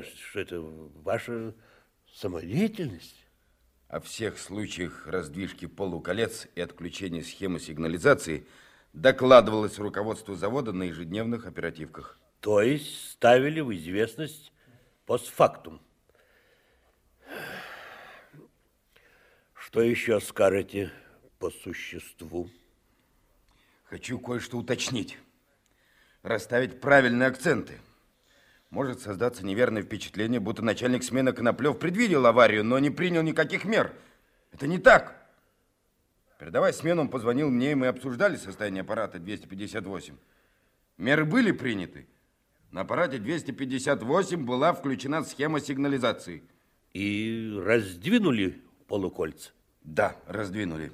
Что это ваша самодеятельность? О всех случаях раздвижки полуколец и отключения схемы сигнализации докладывалось руководству завода на ежедневных оперативках. То есть ставили в известность постфактум. Что еще скажете по существу? Хочу кое-что уточнить. Расставить правильные акценты. Может создаться неверное впечатление, будто начальник смены Коноплев предвидел аварию, но не принял никаких мер. Это не так. Передавая смену, он позвонил мне, и мы обсуждали состояние аппарата 258. Меры были приняты. На аппарате 258 была включена схема сигнализации. И раздвинули полукольца? Да, раздвинули.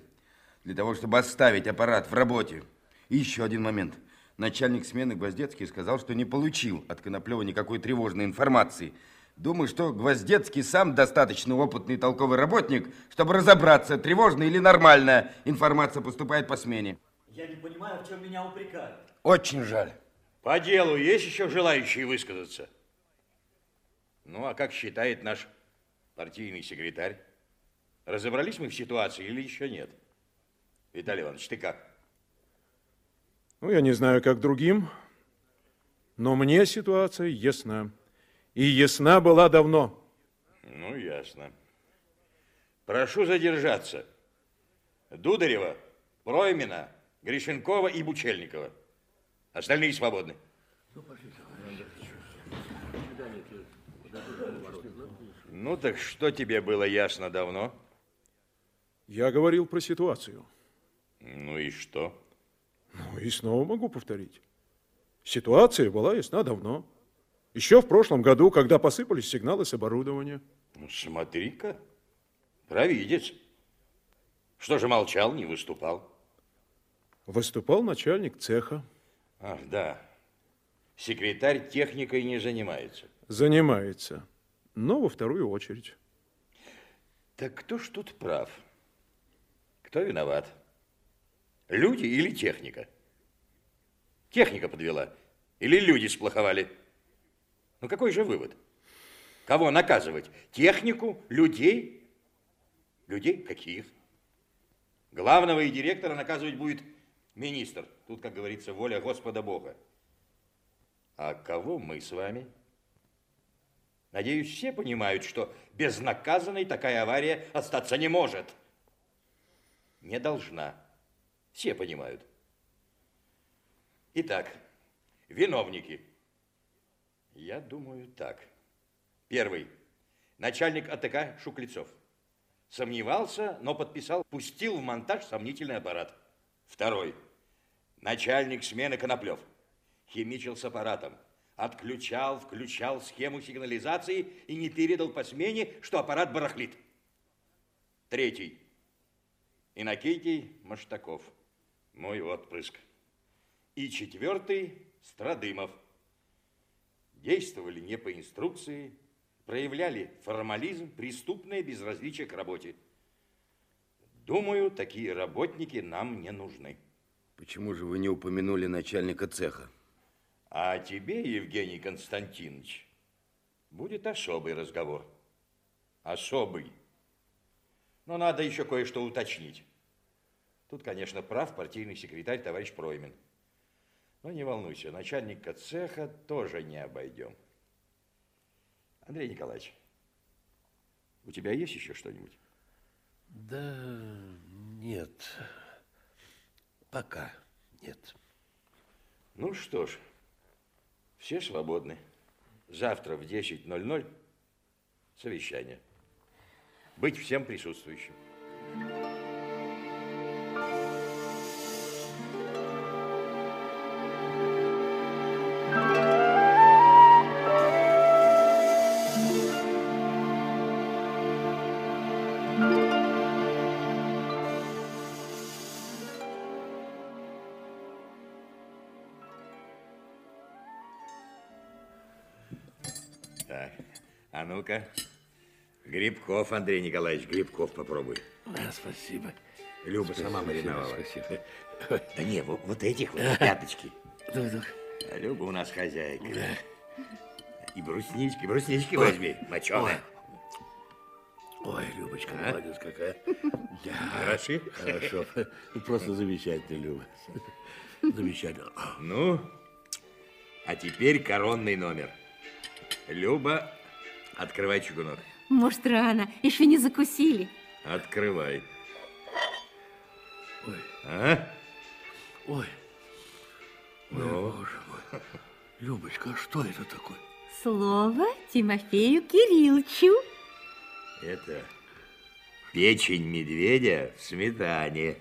Для того, чтобы оставить аппарат в работе. И еще один момент. Начальник смены Гвоздецкий сказал, что не получил от Коноплева никакой тревожной информации. Думаю, что Гвоздецкий сам достаточно опытный толковый работник, чтобы разобраться, тревожная или нормальная информация поступает по смене. Я не понимаю, в чем меня упрекают. Очень жаль. По делу есть еще желающие высказаться? Ну, а как считает наш партийный секретарь? Разобрались мы в ситуации или еще нет? Виталий Иванович, ты как? Ну, я не знаю, как другим, но мне ситуация ясна. И ясна была давно. Ну, ясно. Прошу задержаться. Дударева, Проймина, Гришенкова и Бучельникова. Остальные свободны. Ну, так что тебе было ясно давно? Я говорил про ситуацию. Ну и что? Ну и снова могу повторить. Ситуация была ясна давно. Еще в прошлом году, когда посыпались сигналы с оборудования. Ну, смотри-ка, провидец. Что же молчал, не выступал? Выступал начальник цеха. Ах, да. Секретарь техникой не занимается. Занимается, но во вторую очередь. Так кто ж тут прав? Кто виноват? Люди или техника? Техника подвела или люди сплоховали? Ну какой же вывод? Кого наказывать? Технику? Людей? Людей каких? Главного и директора наказывать будет министр. Тут, как говорится, воля Господа Бога. А кого мы с вами? Надеюсь, все понимают, что безнаказанной такая авария остаться не может. Не должна. Все понимают. Итак, виновники. Я думаю так. Первый. Начальник АТК Шуклецов. Сомневался, но подписал, пустил в монтаж сомнительный аппарат. Второй. Начальник смены Коноплев. Химичил с аппаратом. Отключал, включал схему сигнализации и не передал по смене, что аппарат барахлит. Третий. Иннокентий Маштаков. Мой отпрыск. И четвертый Страдымов. Действовали не по инструкции, проявляли формализм, преступное безразличие к работе. Думаю, такие работники нам не нужны. Почему же вы не упомянули начальника цеха? А тебе, Евгений Константинович, будет особый разговор. Особый. Но надо еще кое-что уточнить. Тут, конечно, прав партийный секретарь товарищ Проймин. Но не волнуйся, начальника цеха тоже не обойдем. Андрей Николаевич, у тебя есть еще что-нибудь? Да нет, пока нет. Ну что ж, все свободны. Завтра в 10.00 совещание. Быть всем присутствующим. Так, а ну-ка. Грибков, Андрей Николаевич, грибков попробуй. Да, спасибо. Люба сама мариновала. Спасибо. Да не, вот, вот этих вот, пяточки. Да, да. Люба у нас хозяйка. И бруснички, бруснички возьми, моченые. Ой, Любочка, А? молодец какая. Да, Хороши? хорошо. Просто замечательно, Люба. Замечательно. Ну, а теперь коронный номер. Люба, открывай чугунок. Может, рано, еще не закусили. Открывай. Ой. А? Ой, Ну, боже мой. Любочка, а что это такое? Слово Тимофею Кирилловичу. это печень медведя в сметане.